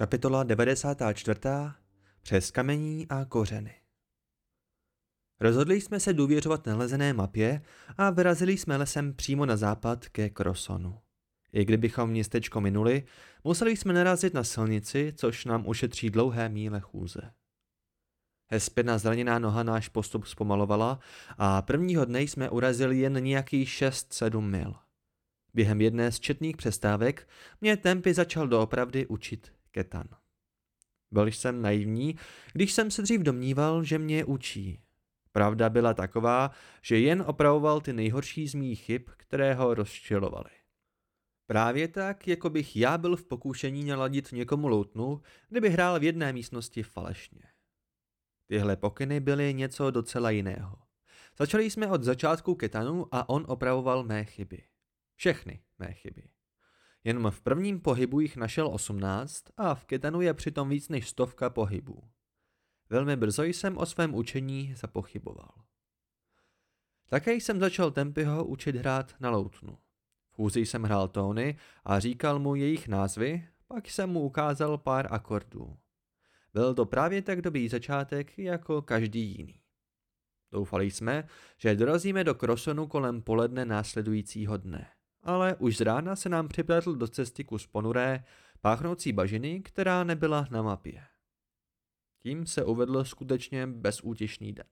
Kapitola 94. Přes kamení a kořeny. Rozhodli jsme se důvěřovat nalezené mapě a vyrazili jsme lesem přímo na západ ke Krosonu. I kdybychom městečko minuli, museli jsme narazit na silnici, což nám ušetří dlouhé míle chůze. Hespěna zraněná noha náš postup zpomalovala a prvního dne jsme urazili jen nějakých 6-7 mil. Během jedné z četných přestávek mě tempy začal doopravdy učit ketan. Byl jsem naivní, když jsem se dřív domníval, že mě učí. Pravda byla taková, že jen opravoval ty nejhorší z mých chyb, které ho rozčilovaly. Právě tak, jako bych já byl v pokušení naladit někomu loutnu, kdyby hrál v jedné místnosti falešně. Tyhle pokyny byly něco docela jiného. Začali jsme od začátku ketanu a on opravoval mé chyby. Všechny mé chyby. Jen v prvním pohybu jich našel 18 a v ketanu je přitom víc než stovka pohybů. Velmi brzo jsem o svém učení zapochyboval. Také jsem začal Tempyho učit hrát na loutnu. V chůzi jsem hrál tóny a říkal mu jejich názvy, pak jsem mu ukázal pár akordů. Byl to právě tak dobrý začátek jako každý jiný. Doufali jsme, že dorazíme do Krosonu kolem poledne následujícího dne ale už z rána se nám připletl do cesty kus ponuré, páchnoucí bažiny, která nebyla na mapě. Tím se uvedl skutečně bezútěšný den.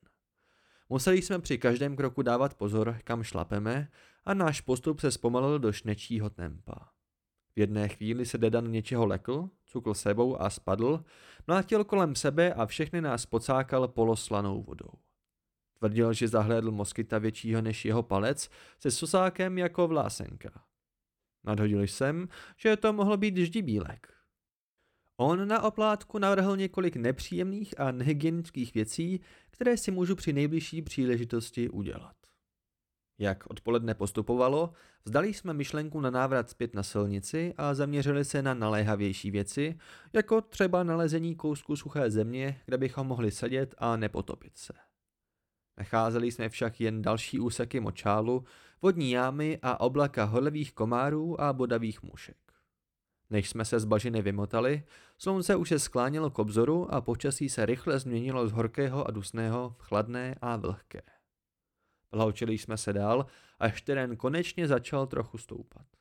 Museli jsme při každém kroku dávat pozor, kam šlapeme a náš postup se zpomalil do šnečího tempa. V jedné chvíli se Dedan něčeho lekl, cukl sebou a spadl, mlátil kolem sebe a všechny nás pocákal poloslanou vodou. Tvrdil, že zahlédl moskyta většího než jeho palec se susákem jako vlásenka. Nadhodil jsem, že to mohlo být ždibílek. On na oplátku navrhl několik nepříjemných a nehygienických věcí, které si můžu při nejbližší příležitosti udělat. Jak odpoledne postupovalo, vzdali jsme myšlenku na návrat zpět na silnici a zaměřili se na naléhavější věci, jako třeba nalezení kousku suché země, kde bychom mohli sedět a nepotopit se. Nacházeli jsme však jen další úseky močálu, vodní jámy a oblaka holevých komárů a bodavých mušek. Než jsme se z bažiny vymotali, slunce už se sklánělo k obzoru a počasí se rychle změnilo z horkého a dusného v chladné a vlhké. Plavčili jsme se dál, až terén konečně začal trochu stoupat.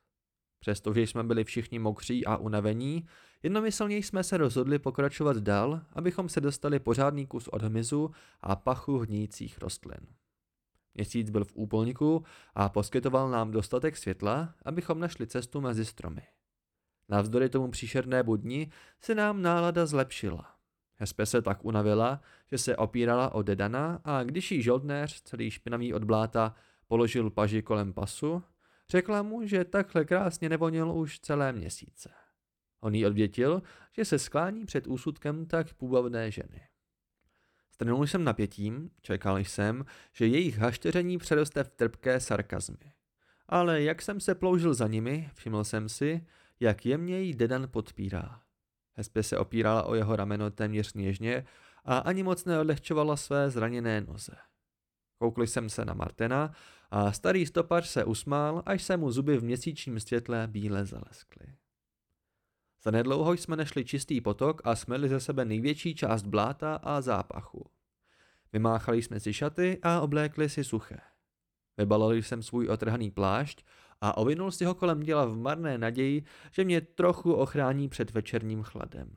Přestože jsme byli všichni mokří a unavení, jednomyslně jsme se rozhodli pokračovat dál, abychom se dostali pořádný kus od hmyzu a pachu hníjících rostlin. Měsíc byl v úplníku a poskytoval nám dostatek světla, abychom našli cestu mezi stromy. Navzdory tomu příšerné budni se nám nálada zlepšila. Hespe se tak unavila, že se opírala o Dedana a když jí žoldnéř, celý špinavý od bláta, položil paži kolem pasu, Řekla mu, že takhle krásně nevonil už celé měsíce. On jí odvětil, že se sklání před úsudkem tak půvabné ženy. Strnul jsem napětím, čekal jsem, že jejich hašteření přeroste v trpké sarkazmy. Ale jak jsem se ploužil za nimi, všiml jsem si, jak jemně jí Dedan podpírá. Hespe se opírala o jeho rameno téměř něžně a ani moc neodlehčovala své zraněné noze. Koukli jsem se na Martena a starý stopař se usmál, až se mu zuby v měsíčním světle bíle zaleskly. Zanedlouho jsme nešli čistý potok a smeli ze sebe největší část bláta a zápachu. Vymáchali jsme si šaty a oblékli si suché. Vybalil jsem svůj otrhaný plášť a ovinul si ho kolem děla v marné naději, že mě trochu ochrání před večerním chladem.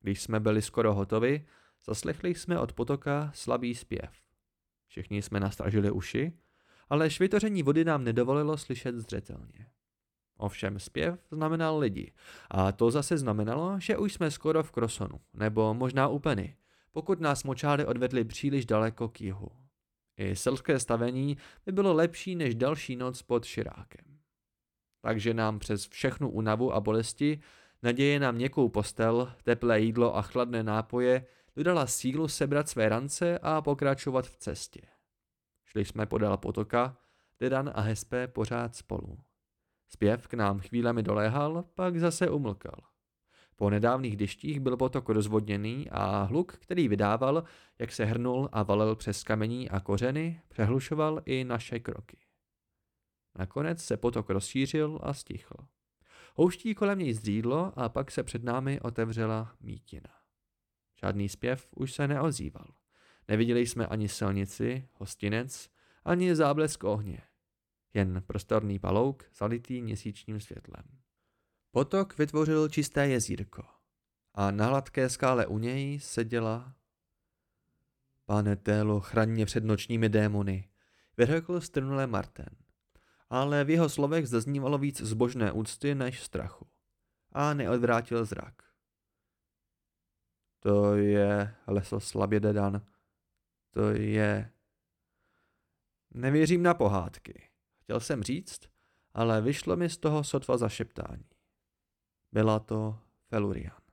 Když jsme byli skoro hotovi, zaslechli jsme od potoka slabý zpěv. Všichni jsme nastražili uši, ale švitoření vody nám nedovolilo slyšet zřetelně. Ovšem zpěv znamenal lidi a to zase znamenalo, že už jsme skoro v Krosonu, nebo možná u Penny, pokud nás močály odvedli příliš daleko k jihu. I selské stavení by bylo lepší než další noc pod širákem. Takže nám přes všechnu únavu a bolesti, naděje na měkkou postel, teplé jídlo a chladné nápoje dodala sílu sebrat své rance a pokračovat v cestě. Šli jsme podél potoka, Dedan a Hespe pořád spolu. Zpěv k nám chvílemi doléhal, pak zase umlkal. Po nedávných deštích byl potok rozvodněný a hluk, který vydával, jak se hrnul a valil přes kamení a kořeny, přehlušoval i naše kroky. Nakonec se potok rozšířil a stichl. Houští kolem něj zdřídlo a pak se před námi otevřela mítina. Žádný zpěv už se neozýval. Neviděli jsme ani silnici, hostinec, ani záblesk ohně. Jen prostorný palouk zalitý měsíčním světlem. Potok vytvořil čisté jezírko a na hladké skále u něj seděla... Pane Télo, chraň před nočními démony, vyřekl strnule Marten. Ale v jeho slovech zaznívalo víc zbožné úcty než strachu. A neodvrátil zrak. To je, lesl slabě Dedan, to je... Nevěřím na pohádky. Chtěl jsem říct, ale vyšlo mi z toho sotva zašeptání. Byla to Felurian.